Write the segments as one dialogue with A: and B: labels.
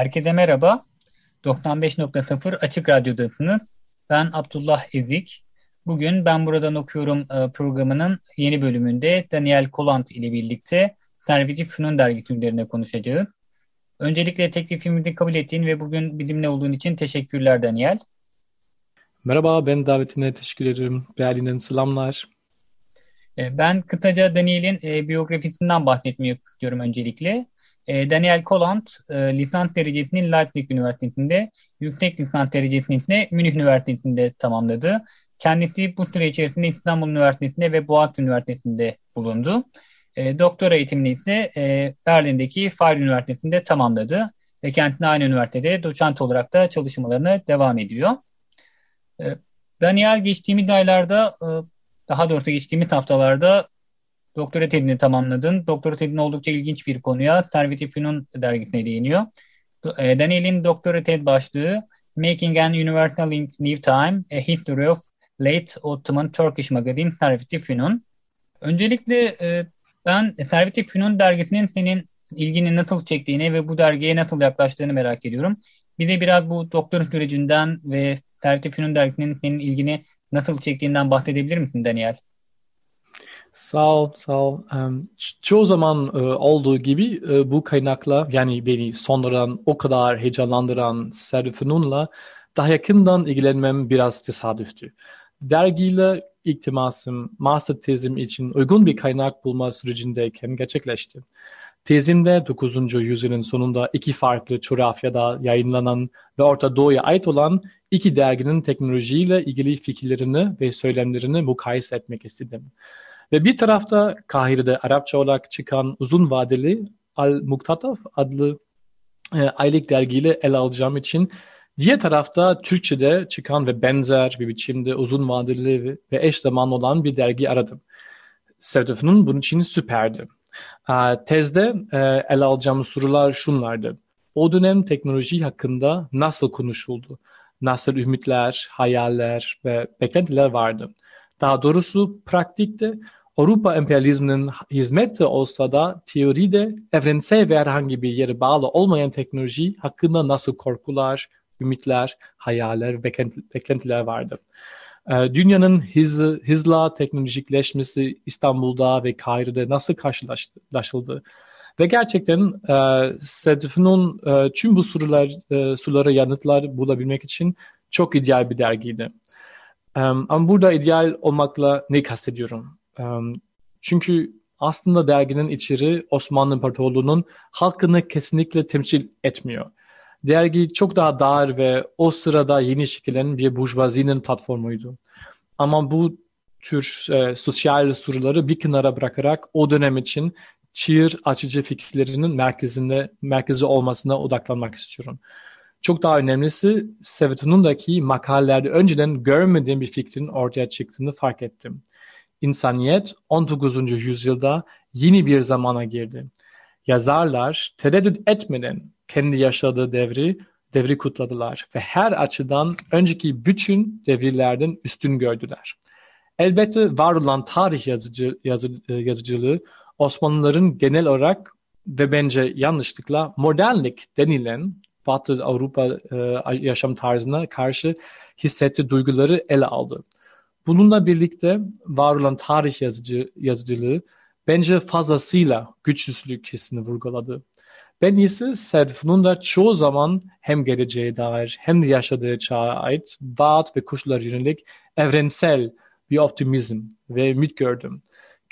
A: Herkese merhaba. 95.0 Açık Radyo'dasınız. Ben Abdullah Ezik. Bugün Ben Buradan Okuyorum e, programının yeni bölümünde Daniel Kolant ile birlikte Serveti Fünun dergisi üzerine konuşacağız. Öncelikle teklifimizi kabul ettiğin ve bugün bizimle olduğun için teşekkürler Daniel.
B: Merhaba, ben davetine teşekkür ederim. Berlin'den selamlar.
A: E, ben kısaca Daniel'in e, biyografisinden bahsetmeyi istiyorum öncelikle. E, Daniel Kolant e, lisans derecesini Leipzig Üniversitesi'nde, yüksek lisans derecesini ise Münih Üniversitesi'nde tamamladı. Kendisi bu süre içerisinde İstanbul Üniversitesi'nde ve Boğaziçi Üniversitesi'nde bulundu. E, doktora eğitimini ise e, Berlin'deki Fahir Üniversitesi'nde tamamladı ve kendisine aynı üniversitede doçent olarak da çalışmalarını devam ediyor. E, Daniel geçtiğimiz aylarda, e, daha doğrusu geçtiğimiz haftalarda doktora tezini tamamladın. Doktora tezin oldukça ilginç bir konuya Servet-i Fünun dergisine değiniyor. E, Daniel'in doktora tez başlığı Making an Universal in New Time, A History of Late Ottoman Turkish Magazine Servet-i Fünun. Öncelikle e, ben Servet-i Fünun dergisinin senin ilgini nasıl çektiğini ve bu dergiye nasıl yaklaştığını merak ediyorum. Bir de biraz bu doktora sürecinden ve Servet-i Fünun dergisinin senin ilgini nasıl çektiğinden bahsedebilir misin Daniel?
B: Sağ ol, sağ ol. Çoğu zaman e, olduğu gibi e, bu kaynakla yani beni sonradan o kadar heyecanlandıran Servet Fünun'la daha yakından ilgilenmem biraz tesadüftü dergiyle ilk temasım master tezim için uygun bir kaynak bulma sürecindeyken gerçekleşti. Tezimde 9. yüzyılın sonunda iki farklı coğrafyada yayınlanan ve Orta Doğu'ya ait olan iki derginin teknolojiyle ilgili fikirlerini ve söylemlerini mukayese etmek istedim. Ve bir tarafta Kahire'de Arapça olarak çıkan uzun vadeli Al-Muktataf adlı e, aylık dergiyle ele alacağım için Diğer tarafta Türkçe'de çıkan ve benzer bir biçimde uzun vadeli ve eş zamanlı olan bir dergi aradım. Sevdefin'in bunun için süperdi. Tezde e, ele alacağımız sorular şunlardı. O dönem teknoloji hakkında nasıl konuşuldu? Nasıl ümitler, hayaller ve beklentiler vardı? Daha doğrusu pratikte Avrupa emperyalizminin hizmeti olsa da teoride evrensel ve herhangi bir yere bağlı olmayan teknoloji hakkında nasıl korkular, ümitler, hayaller, beklentiler vardı. Ee, dünyanın hızı, hızla teknolojikleşmesi İstanbul'da ve Kahire'de nasıl karşılaşıldı? Ve gerçekten e, Sedef'in e, tüm bu sorular, e, sorulara yanıtlar bulabilmek için çok ideal bir dergiydi. Um, ama burada ideal olmakla ne kastediyorum? Çünkü aslında derginin içeri Osmanlı İmparatorluğu'nun halkını kesinlikle temsil etmiyor. Dergi çok daha dar ve o sırada yeni şekillenen bir burjuvazinin platformuydu. Ama bu tür e, sosyal soruları bir kenara bırakarak o dönem için çığır açıcı fikirlerinin merkezinde merkezi olmasına odaklanmak istiyorum. Çok daha önemlisi Sevetun'undaki makalelerde önceden görmediğim bir fikrin ortaya çıktığını fark ettim. İnsaniyet 19. yüzyılda yeni bir zamana girdi. Yazarlar tereddüt etmeden kendi yaşadığı devri devri kutladılar ve her açıdan önceki bütün devirlerden üstün gördüler. Elbette var olan tarih yazıcı, yazı, e, yazıcılığı Osmanlıların genel olarak ve bence yanlışlıkla modernlik denilen Batı Avrupa e, yaşam tarzına karşı hissettiği duyguları ele aldı. Bununla birlikte var olan tarih yazıcı, yazıcılığı bence fazlasıyla güçsüzlük hissini vurguladı. Ben ise Serfun'un da çoğu zaman hem geleceğe dair hem de yaşadığı çağa ait vaat ve koşullar yönelik evrensel bir optimizm ve ümit gördüm.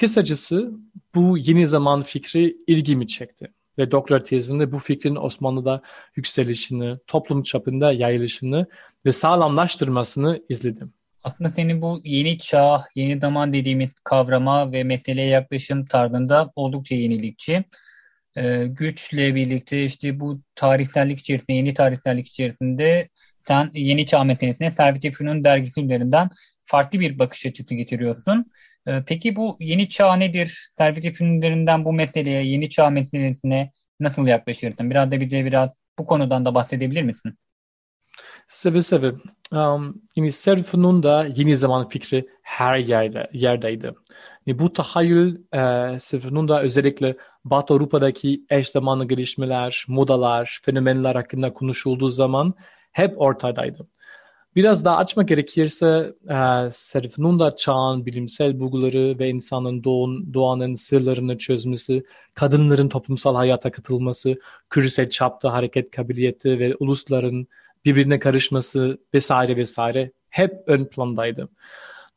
B: Kısacası bu yeni zaman fikri ilgimi çekti ve doktor tezinde bu fikrin Osmanlı'da yükselişini, toplum çapında yayılışını ve sağlamlaştırmasını izledim.
A: Aslında senin bu yeni çağ, yeni zaman dediğimiz kavrama ve meseleye yaklaşım tarzında oldukça yenilikçi. Ee, güçle birlikte işte bu tarihsellik içerisinde, yeni tarihsellik içerisinde sen yeni çağ meselesine Servet Fünun dergisi üzerinden farklı bir bakış açısı getiriyorsun. Ee, peki bu yeni çağ nedir? Servet Fünun'lerinden bu meseleye, yeni çağ meselesine nasıl yaklaşırsın? Biraz da bize biraz bu konudan da bahsedebilir misin?
B: Seve seve. Um, yani Serfun'un da yeni zaman fikri her yerde, yerdeydi. Yani bu tahayyül e, Serfun'un da özellikle Batı Avrupa'daki eş zamanlı gelişmeler, modalar, fenomenler hakkında konuşulduğu zaman hep ortadaydı. Biraz daha açmak gerekirse e, Serfun'un da çağın bilimsel bulguları ve insanın doğun, doğanın sırlarını çözmesi, kadınların toplumsal hayata katılması, küresel çapta hareket kabiliyeti ve ulusların birbirine karışması vesaire vesaire hep ön plandaydı.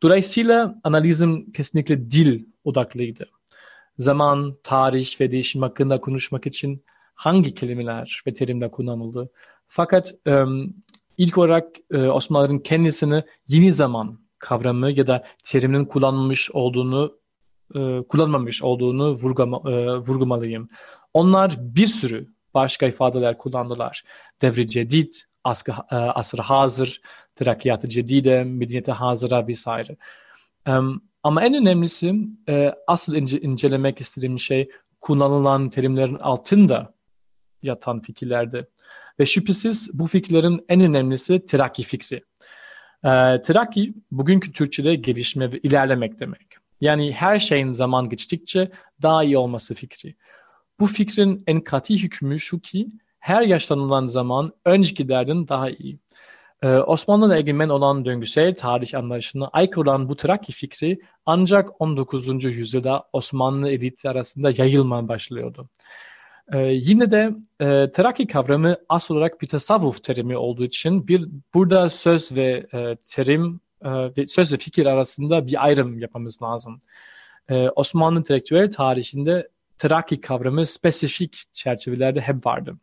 B: Dolayısıyla analizim kesinlikle dil odaklıydı. Zaman, tarih ve değişim hakkında konuşmak için hangi kelimeler ve terimler kullanıldı? Fakat ilk olarak e, Osmanlıların kendisini yeni zaman kavramı ya da terimin kullanılmış olduğunu e, kullanmamış olduğunu vurgama, e, vurgumalıyım. Onlar bir sürü başka ifadeler kullandılar. Devri cedid, asr, e, asr hazır, terakkiyat-ı cedide, medeniyete hazıra vesaire. Um, ama en önemlisi e, asıl ince, incelemek istediğim şey kullanılan terimlerin altında yatan fikirlerdi. Ve şüphesiz bu fikirlerin en önemlisi terakki fikri. E, bugünkü Türkçe'de gelişme ve ilerlemek demek. Yani her şeyin zaman geçtikçe daha iyi olması fikri. Bu fikrin en katı hükmü şu ki her yaşlanılan zaman öncekilerden daha iyi. Ee, Osmanlı'da egemen olan döngüsel tarih anlayışına aykırı olan bu Trakki fikri ancak 19. yüzyılda Osmanlı eliti arasında yayılmaya başlıyordu. Ee, yine de e, Trakki kavramı asıl olarak bir tasavvuf terimi olduğu için bir burada söz ve e, terim e, ve söz ve fikir arasında bir ayrım yapmamız lazım. E, Osmanlı entelektüel tarihinde Trakki kavramı spesifik çerçevelerde hep vardı.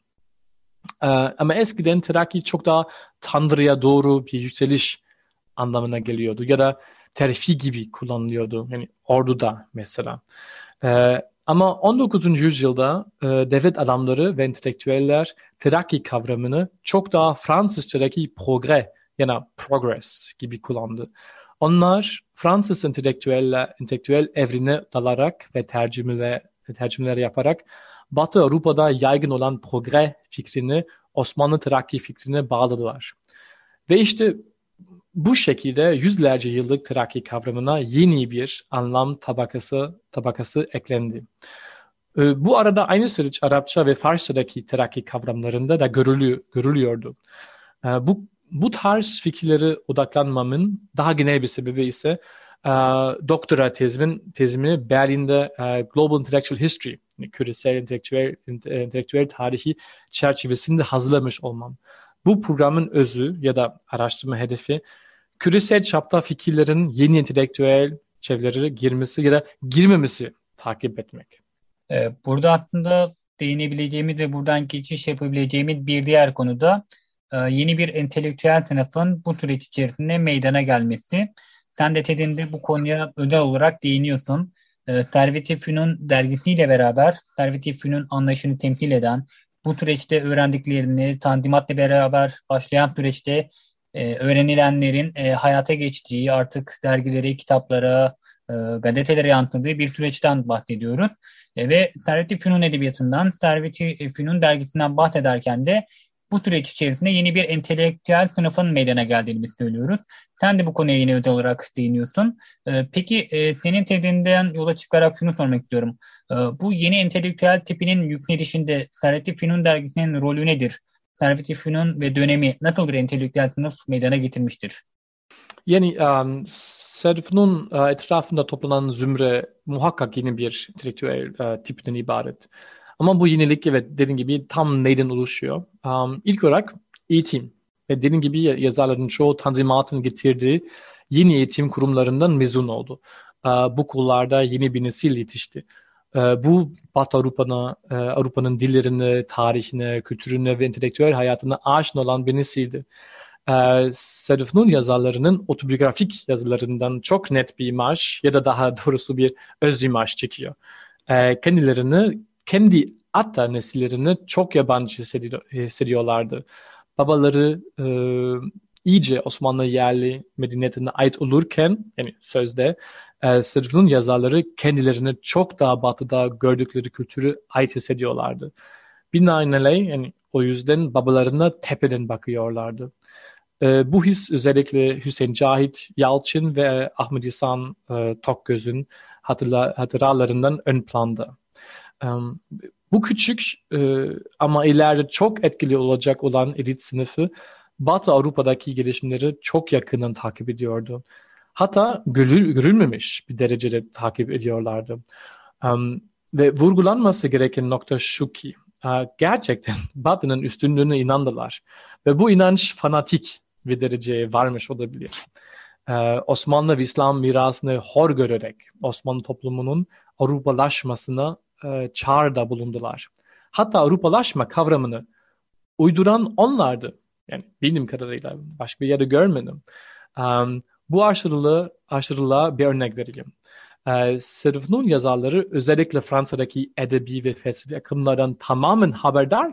B: Ee, ama eskiden Teraki çok daha Tanrı'ya doğru bir yükseliş anlamına geliyordu. Ya da terfi gibi kullanılıyordu. Yani orduda mesela. Ee, ama 19. yüzyılda e, devlet adamları ve entelektüeller Teraki kavramını çok daha Fransızcadaki progre yani progress gibi kullandı. Onlar Fransız entelektüel, entelektüel evrine dalarak ve tercümeler, tercümeler yaparak Batı Avrupa'da yaygın olan progre fikrini Osmanlı Terakki fikrine bağladılar. Ve işte bu şekilde yüzlerce yıllık Terakki kavramına yeni bir anlam tabakası tabakası eklendi. Ee, bu arada aynı süreç Arapça ve Farsçadaki Terakki kavramlarında da görülüyor, görülüyordu. Ee, bu, bu tarz fikirleri odaklanmamın daha genel bir sebebi ise doktora tezimin, tezimi Berlin'de e, Global Intellectual History, yani küresel entelektüel, entelektüel tarihi çerçevesinde hazırlamış olmam. Bu programın özü ya da araştırma hedefi küresel çapta fikirlerin yeni entelektüel çevrelere girmesi ya da girmemesi takip etmek.
A: Ee, burada aslında değinebileceğimiz ve buradan geçiş yapabileceğimiz bir diğer konuda e, yeni bir entelektüel sınıfın bu süreç içerisinde meydana gelmesi. Sen de TED'inde bu konuya özel olarak değiniyorsun. E, Servet-i Fünun dergisiyle beraber Servet-i Fünun anlayışını temsil eden, bu süreçte öğrendiklerini Tanzimat'la beraber başlayan süreçte e, öğrenilenlerin e, hayata geçtiği, artık dergilere, kitaplara, e, gazetelere yansıdığı bir süreçten bahsediyoruz. Ve Servet-i Fünun edebiyatından, Servet-i Fünun dergisinden bahsederken de bu süreç içerisinde yeni bir entelektüel sınıfın meydana geldiğini söylüyoruz. Sen de bu konuya yine özel olarak değiniyorsun. Ee, peki e, senin tezinden yola çıkarak şunu sormak istiyorum. Ee, bu yeni entelektüel tipinin yükselişinde Servet-i Fünun dergisinin rolü nedir? Servet-i Fünun ve dönemi nasıl bir entelektüel sınıf meydana getirmiştir?
B: Yani um, Servet-i uh, etrafında toplanan zümre muhakkak yeni bir entelektüel uh, tipten ibaret. Ama bu yenilik evet dediğim gibi tam neyden oluşuyor? Um, ilk olarak eğitim. Ve dediğim gibi yazarların çoğu Tanzimat'ın getirdiği yeni eğitim kurumlarından mezun oldu. Uh, bu kullarda yeni bir nesil yetişti. Uh, bu Batı Avrupa'na, uh, Avrupa'nın dillerine, tarihine, kültürüne ve entelektüel hayatına aşina olan bir nesildi. Sedef Nun yazarlarının otobiyografik yazılarından çok net bir imaj ya da daha doğrusu bir öz imaj çekiyor. E, kendilerini, kendi hatta nesillerini çok yabancı hissediyorlardı. Babaları e, iyice Osmanlı yerli medeniyetine ait olurken yani sözde e, Sırf'ın yazarları kendilerini çok daha batıda gördükleri kültürü ait hissediyorlardı. Binaenaleyh yani o yüzden babalarına tepeden bakıyorlardı. E, bu his özellikle Hüseyin Cahit Yalçın ve Ahmet İhsan e, Tokgöz'ün hatırla, hatıralarından ön planda. Bu küçük e, ama ileride çok etkili olacak olan elit sınıfı Batı Avrupa'daki gelişimleri çok yakından takip ediyordu. Hatta görül, görülmemiş bir derecede takip ediyorlardı. Ve vurgulanması gereken nokta şu ki uh, gerçekten Batı'nın üstünlüğüne inandılar. Ve bu inanç fanatik bir dereceye varmış olabilir. Ee, Osmanlı ve İslam mirasını hor görerek Osmanlı toplumunun Avrupalaşmasına e, çağrıda bulundular. Hatta Avrupalaşma kavramını uyduran onlardı. Yani benim kadarıyla başka bir yerde görmedim. Um, bu aşırılığı, aşırılığa bir örnek vereyim. Ee, Sırfnun yazarları özellikle Fransa'daki edebi ve felsefi akımlardan tamamen haberdar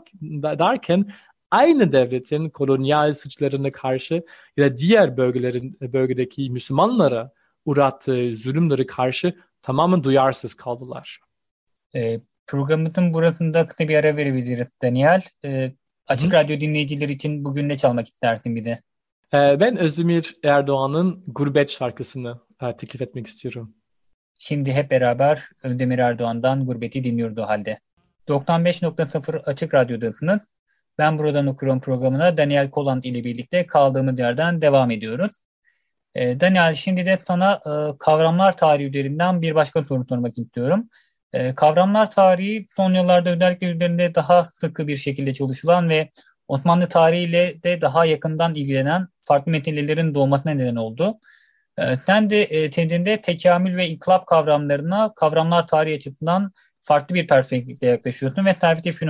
B: derken aynı devletin kolonyal suçlarına karşı ya da diğer bölgelerin bölgedeki Müslümanlara uğrattığı zulümleri karşı tamamen duyarsız kaldılar.
A: E, programımızın burasında kısa bir ara verebiliriz Daniel. E, açık Hı. Radyo dinleyicileri için bugün ne çalmak istersin bir de?
B: E, ben Özdemir Erdoğan'ın Gurbet şarkısını e, teklif etmek istiyorum.
A: Şimdi hep beraber Özdemir Erdoğan'dan Gurbet'i dinliyordu halde. 95.0 Açık Radyo'dasınız. Ben buradan okuyorum programına Daniel Koland ile birlikte kaldığımız yerden devam ediyoruz. E, Daniel şimdi de sana e, kavramlar tarihi üzerinden bir başka soru sormak istiyorum. E, kavramlar tarihi son yıllarda özellikle üzerinde daha sıkı bir şekilde çalışılan ve Osmanlı tarihiyle de daha yakından ilgilenen farklı metinlerin doğmasına neden oldu. E, sen de e, tezinde tekamül ve inkılap kavramlarına kavramlar tarihi açısından farklı bir perspektifle yaklaşıyorsun ve Servet-i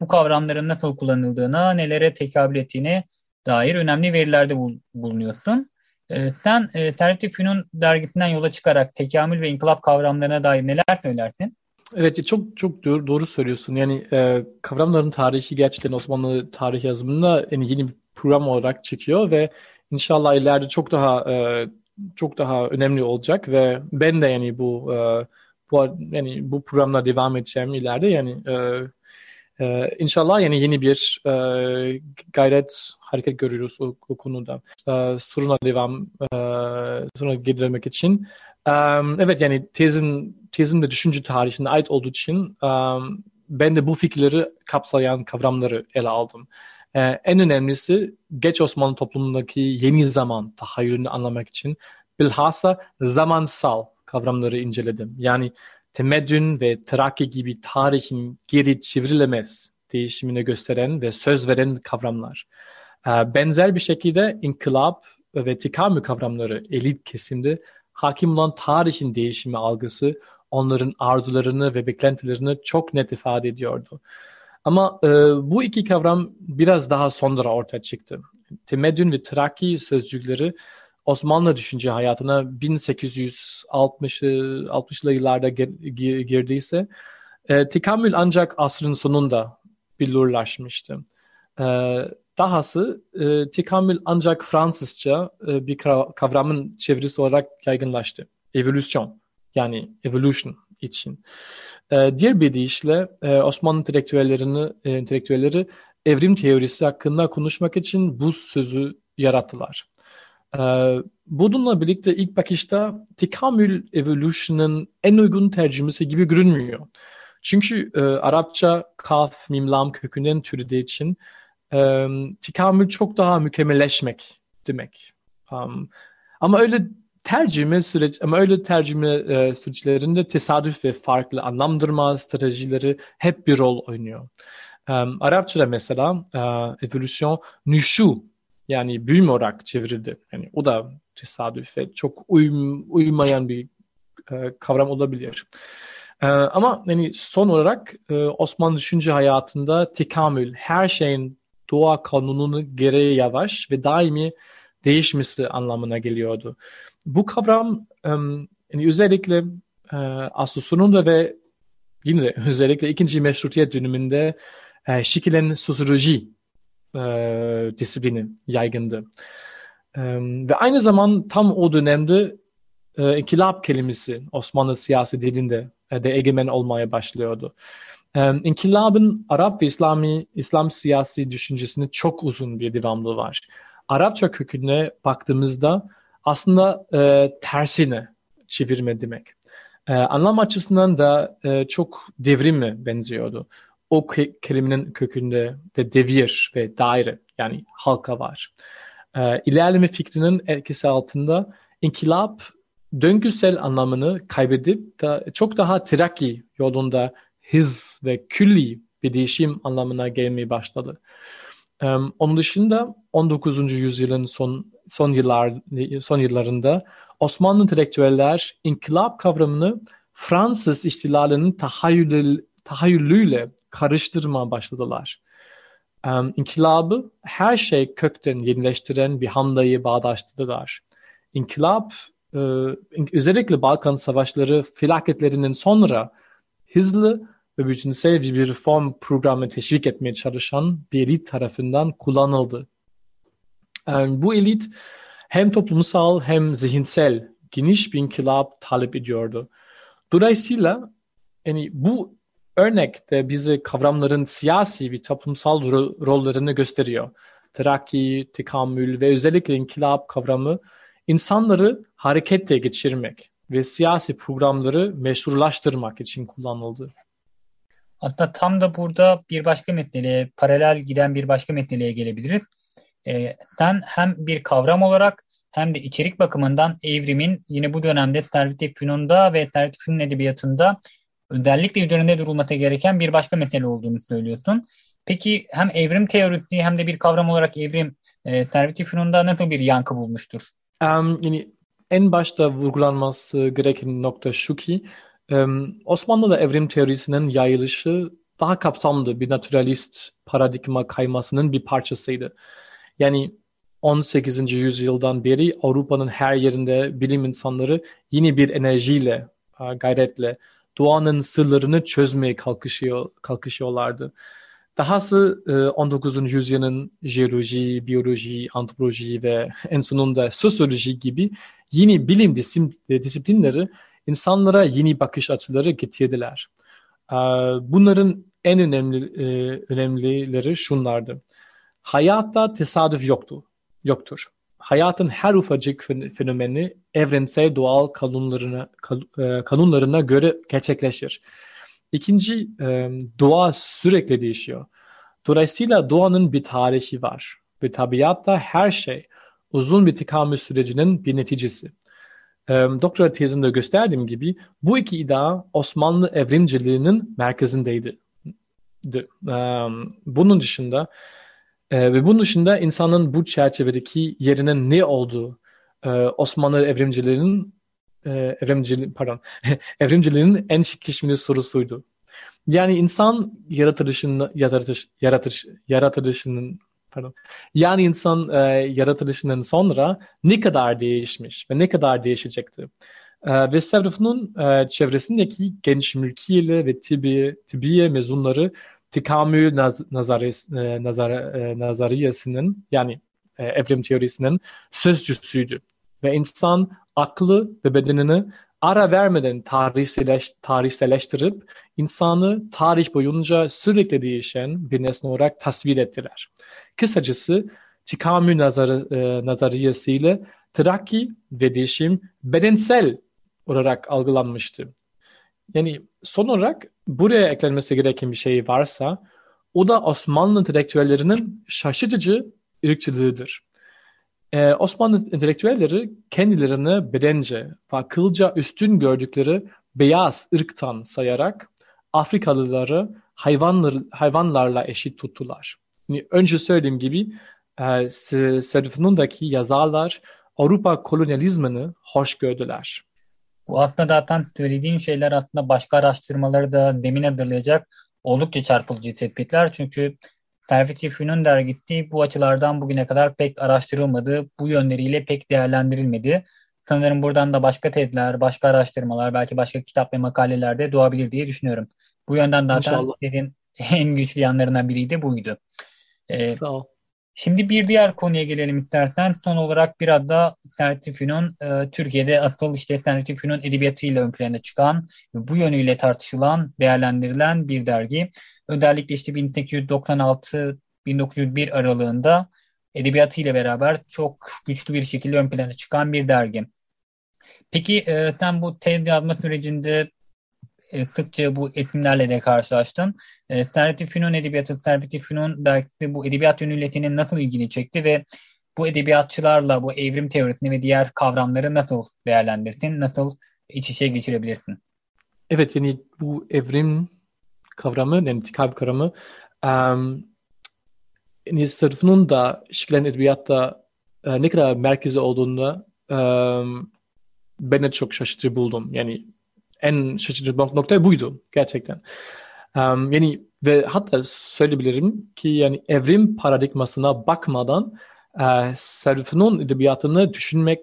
A: bu kavramların nasıl kullanıldığına, nelere tekabül ettiğine dair önemli verilerde bul- bulunuyorsun. E, sen e, Servet Fünun dergisinden yola çıkarak tekamül ve inkılap kavramlarına dair neler söylersin?
B: Evet çok çok doğru, doğru söylüyorsun. Yani e, kavramların tarihi gerçekten Osmanlı tarih yazımında yani yeni bir program olarak çıkıyor ve inşallah ileride çok daha e, çok daha önemli olacak ve ben de yani bu e, bu yani bu programla devam edeceğim ileride yani e, ee, inşallah yani yeni bir e, gayret hareket görüyoruz o, o konuda. E, soruna devam, e, soruna geri için. E, evet yani tezin, tezin de düşünce tarihine ait olduğu için e, ben de bu fikirleri kapsayan kavramları ele aldım. E, en önemlisi geç Osmanlı toplumundaki yeni zaman tahayyülünü anlamak için bilhassa zamansal kavramları inceledim. Yani temeddün ve Trakya gibi tarihin geri çevrilemez değişimini gösteren ve söz veren kavramlar. Ee, benzer bir şekilde inkılap ve tikamü kavramları elit kesimde hakim olan tarihin değişimi algısı onların arzularını ve beklentilerini çok net ifade ediyordu. Ama e, bu iki kavram biraz daha sonra ortaya çıktı. Temeddün ve Traki sözcükleri Osmanlı düşünce hayatına 1860'lı 60'lı yıllarda gir, girdiyse e, tekamül ancak asrın sonunda billurlaşmıştı. E, dahası e, tekamül ancak Fransızca e, bir kavramın çevirisi olarak yaygınlaştı. Evolüsyon yani evolution için. E, diğer bir deyişle e, Osmanlı entelektüellerini, e, entelektüelleri evrim teorisi hakkında konuşmak için bu sözü yarattılar. Ee, bununla birlikte ilk bakışta tekamül evolution'ın en uygun tercümesi gibi görünmüyor. Çünkü e, Arapça kaf, mimlam kökünden türediği için e, tekamül çok daha mükemmelleşmek demek. Um, ama öyle tercüme süreç ama öyle tercüme e, süreçlerinde tesadüf ve farklı anlamdırma stratejileri hep bir rol oynuyor. Um, Arapçada mesela e, evolüsyon nüşu yani büyüme olarak çevrildi. Yani o da tesadüf ve çok uyum, uymayan bir e, kavram olabilir. E, ama yani son olarak e, Osmanlı düşünce hayatında tekamül, her şeyin doğa kanununu gereği yavaş ve daimi değişmesi anlamına geliyordu. Bu kavram yani özellikle e, Asus'un ve yine de özellikle ikinci meşrutiyet döneminde e, şekillenen sosyoloji e, disiplini yaygındı. E, ve aynı zaman tam o dönemde e, inkılap kelimesi Osmanlı siyasi dilinde e, de egemen olmaya başlıyordu. E, inkılabın Arap ve İslami İslam siyasi düşüncesinin çok uzun bir devamlı var. Arapça köküne baktığımızda aslında e, tersine çevirme demek. E, anlam açısından da e, çok devrime benziyordu. O ke- kelimenin kökünde de devir ve daire yani halka var. E, ilerleme fikrinin etkisi altında inkılap döngüsel anlamını kaybedip da çok daha terakki yolunda hız ve külli bir değişim anlamına gelmeye başladı. Um, onun dışında 19. yüzyılın son son yıllar son yıllarında Osmanlı entelektüeller inkılap kavramını Fransız ihtilalinin tahayyül, tahayyülüyle karıştırma başladılar. Um, inkılabı her şey kökten yenileştiren bir hamleyi bağdaştırdılar. İnkılap e, özellikle Balkan Savaşları felaketlerinin sonra hızlı ve bütünsel bir reform programı teşvik etmeye çalışan bir elit tarafından kullanıldı. Yani bu elit hem toplumsal hem zihinsel geniş bir inkılap talep ediyordu. Dolayısıyla yani bu örnek de bize kavramların siyasi ve toplumsal ro- rollerini gösteriyor. Terakki, tekamül ve özellikle inkılap kavramı insanları harekette geçirmek ve siyasi programları meşrulaştırmak için kullanıldı.
A: Aslında tam da burada bir başka meseleye, paralel giden bir başka meseleye gelebiliriz. Ee, sen hem bir kavram olarak hem de içerik bakımından evrimin yine bu dönemde Servet-i Fünun'da ve Servet-i Fünun edebiyatında özellikle üzerinde durulması gereken bir başka mesele olduğunu söylüyorsun. Peki hem evrim teorisi hem de bir kavram olarak evrim e, Servet-i Fünun'da nasıl bir yankı bulmuştur?
B: Um, yani en başta vurgulanması gereken nokta şu ki um, Osmanlı'da evrim teorisinin yayılışı daha kapsamlı bir naturalist paradigma kaymasının bir parçasıydı. Yani 18. yüzyıldan beri Avrupa'nın her yerinde bilim insanları yeni bir enerjiyle, gayretle doğanın sırlarını çözmeye kalkışıyor, kalkışıyorlardı. Dahası 19. E, yüzyılın jeoloji, biyoloji, antropoloji ve en sonunda sosyoloji gibi yeni bilim disiplinleri insanlara yeni bakış açıları getirdiler. E, bunların en önemli e, önemlileri şunlardı. Hayatta tesadüf yoktu, yoktur. Hayatın her ufacık fenomeni evrensel doğal kanunlarına kanunlarına göre gerçekleşir. İkinci, e, doğa sürekli değişiyor. Dolayısıyla doğanın bir tarihi var ve tabiatta her şey uzun bir tekamül sürecinin bir neticesi. E, doktora tezimde gösterdiğim gibi bu iki iddia Osmanlı evrimciliğinin merkezindeydi. De, e, bunun dışında e, ve bunun dışında insanın bu çerçevedeki yerinin ne olduğu e, Osmanlı evrimciliğinin e, evrimciliğin pardon evrimciliğin en şıkkışmili sorusuydu. Yani insan yaratılışının yaratış yaratış yaratılışının pardon. Yani insan e, yaratılışının sonra ne kadar değişmiş ve ne kadar değişecekti. E, ve Sevrif'in e, çevresindeki genç mülkiyeli ve tibi, tibiye mezunları tekamül naz, e, e, nazariyesinin yani e, evrim teorisinin sözcüsüydü. Ve insan aklı ve bedenini ara vermeden tarihseleş, tarihselleştirip insanı tarih boyunca sürekli değişen bir nesne olarak tasvir ettiler. Kısacası tekamül nazarı, e, nazariyesiyle terakki ve değişim bedensel olarak algılanmıştı. Yani son olarak buraya eklenmesi gereken bir şey varsa o da Osmanlı entelektüellerinin şaşırtıcı ırkçılığıdır. Ee, Osmanlı entelektüelleri kendilerini bedence ve akılca üstün gördükleri beyaz ırktan sayarak Afrikalıları hayvanlar, hayvanlarla eşit tuttular. Yani önce söylediğim gibi e, Serifnun'daki yazarlar Avrupa kolonyalizmini hoş gördüler.
A: Bu aslında zaten söylediğin şeyler aslında başka araştırmaları da demin hazırlayacak oldukça çarpıcı tespitler. Çünkü Servet-i Fünun dergisi bu açılardan bugüne kadar pek araştırılmadı, bu yönleriyle pek değerlendirilmedi. Sanırım buradan da başka tezler, başka araştırmalar, belki başka kitap ve makaleler de doğabilir diye düşünüyorum. Bu yönden zaten senin en güçlü yanlarından biriydi buydu.
B: Ee, Sağ ol.
A: Şimdi bir diğer konuya gelelim istersen. Son olarak biraz da Sertifü'nün e, Türkiye'de asıl işte Sertifü'nün edebiyatıyla ön plana çıkan, bu yönüyle tartışılan, değerlendirilen bir dergi. Özellikle işte 1896-1901 aralığında edebiyatıyla beraber çok güçlü bir şekilde ön plana çıkan bir dergi. Peki e, sen bu tez yazma sürecinde e, sıkça bu isimlerle de karşılaştın. E, Servet-i Fünun Edebiyatı, Servet-i Fünun dergisi bu edebiyat yönüyle nasıl ilgini çekti ve bu edebiyatçılarla bu evrim teorisini ve diğer kavramları nasıl değerlendirsin, nasıl iç içe geçirebilirsin?
B: Evet yani bu evrim kavramı, yani intikam kavramı um, yani sırfının da şeklen edebiyatta uh, ne kadar merkezi olduğunda um, ben de çok şaşırtıcı buldum. Yani en şaşırtıcı nokta buydu gerçekten. Um, yani ve hatta söyleyebilirim ki yani evrim paradigmasına bakmadan e, Serif'in edebiyatını düşünmek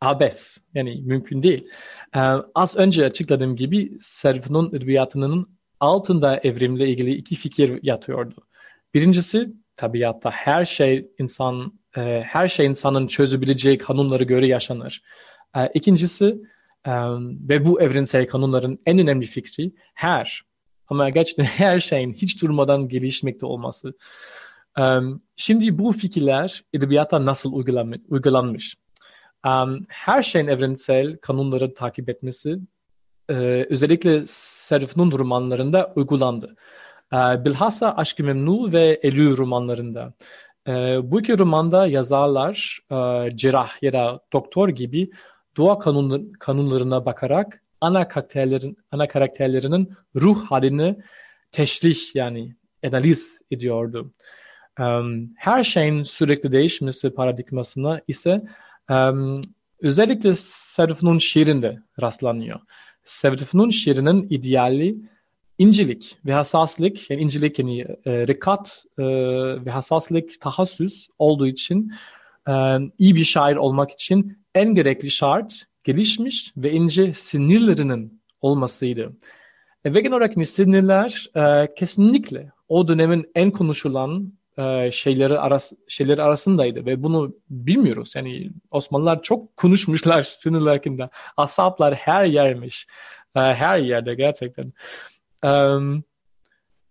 B: abes. Yani mümkün değil. E, az önce açıkladığım gibi Serif'in edebiyatının altında evrimle ilgili iki fikir yatıyordu. Birincisi tabiatta her şey insan e, her şey insanın çözebileceği kanunları göre yaşanır. E, ikincisi ve bu evrensel kanunların en önemli fikri her ama gerçekten her şeyin hiç durmadan gelişmekte olması. Şimdi bu fikirler edebiyata nasıl uygulanmış? Her şeyin evrensel kanunları takip etmesi e, özellikle Serif'in romanlarında uygulandı. E, bilhassa Aşk-ı Memnu ve Elü romanlarında. E, bu iki romanda yazarlar e, cerrah ya da doktor gibi doğa kanun, kanunlarına bakarak ana karakterlerin ana karakterlerinin ruh halini teşrih yani analiz ediyordu. Um, her şeyin sürekli değişmesi paradigmasına ise um, özellikle Serif'in şiirinde rastlanıyor. Serif'in şiirinin ideali incelik ve hassaslık, yani incelik yani e, rikat e, ve hassaslık tahassüs olduğu için e, iyi bir şair olmak için en gerekli şart gelişmiş ve ince sinirlerinin olmasıydı. E, ve genel olarak sinirler e, kesinlikle o dönemin en konuşulan e, şeyleri, aras, şeyleri arasındaydı ve bunu bilmiyoruz. Yani Osmanlılar çok konuşmuşlar sinirler hakkında. Asaplar her yermiş. E, her yerde gerçekten. Um,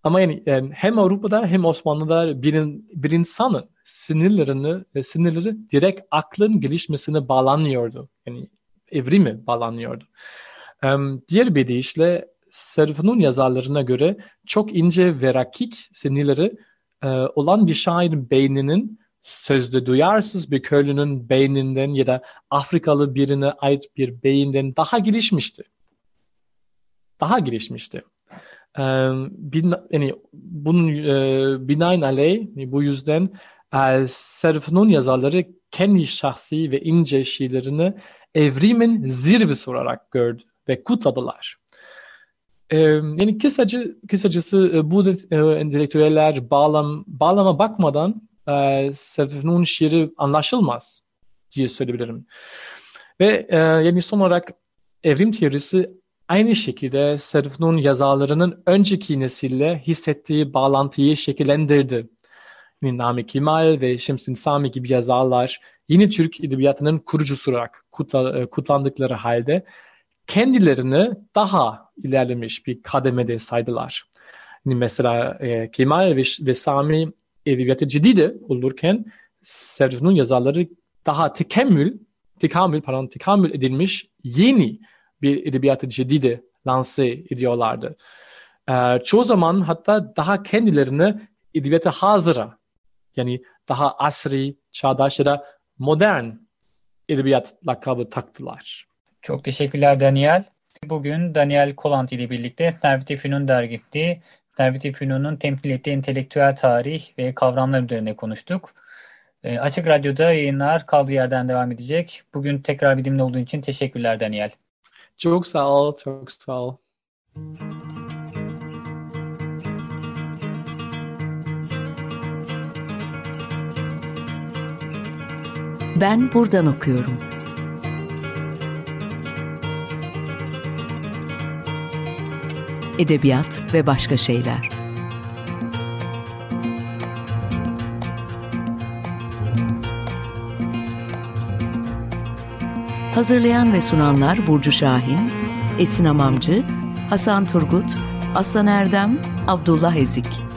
B: ama yani, yani hem Avrupa'da hem Osmanlı'da bir, bir insanın sinirlerini sinirleri direkt aklın gelişmesine bağlanıyordu. Yani evrimi bağlanıyordu. Um, diğer bir deyişle Serif'in yazarlarına göre çok ince ve rakik sinirleri e, olan bir şairin beyninin sözde duyarsız bir köylünün beyninden ya da Afrikalı birine ait bir beyinden daha gelişmişti. Daha gelişmişti. E, bin, yani bunun e, binaenaleyh bu yüzden e, Serif'in yazarları kendi şahsi ve ince şiirlerini evrimin zirvesi olarak gördü ve kutladılar. Ee, yani kısaca, kısacası e, bu e, entelektüeller bağlam, bağlama bakmadan e, Serif'in şiiri anlaşılmaz diye söyleyebilirim. Ve e, yani son olarak evrim teorisi aynı şekilde Serif'in yazarlarının önceki nesille hissettiği bağlantıyı şekillendirdi. Yani Nami Kemal ve Şemsin Sami gibi yazarlar yeni Türk edebiyatının kurucusu olarak kutla, e, kutlandıkları halde kendilerini daha ilerlemiş bir kademede saydılar. Yani mesela e, Kemal ve, ve Sami edebiyatı ciddi olurken Serif'in yazarları daha tekemmül, tekamül, pardon, tekamül edilmiş yeni bir edebiyatı ciddi lanse ediyorlardı. E, çoğu zaman hatta daha kendilerini edebiyata hazıra yani daha asri, çağdaş ya da modern edebiyat lakabı taktılar.
A: Çok teşekkürler Daniel. Bugün Daniel Kolant ile birlikte Servet-i Fünun dergisi, Servet-i Fünun'un temsil ettiği entelektüel tarih ve kavramlar üzerine konuştuk. E, Açık Radyo'da yayınlar kaldığı yerden devam edecek. Bugün tekrar bizimle olduğun için teşekkürler Daniel.
B: Çok sağ ol, çok sağ ol.
C: Ben buradan okuyorum. Edebiyat ve başka şeyler. Hazırlayan ve sunanlar Burcu Şahin, Esin Amamcı, Hasan Turgut, Aslan Erdem, Abdullah Ezik.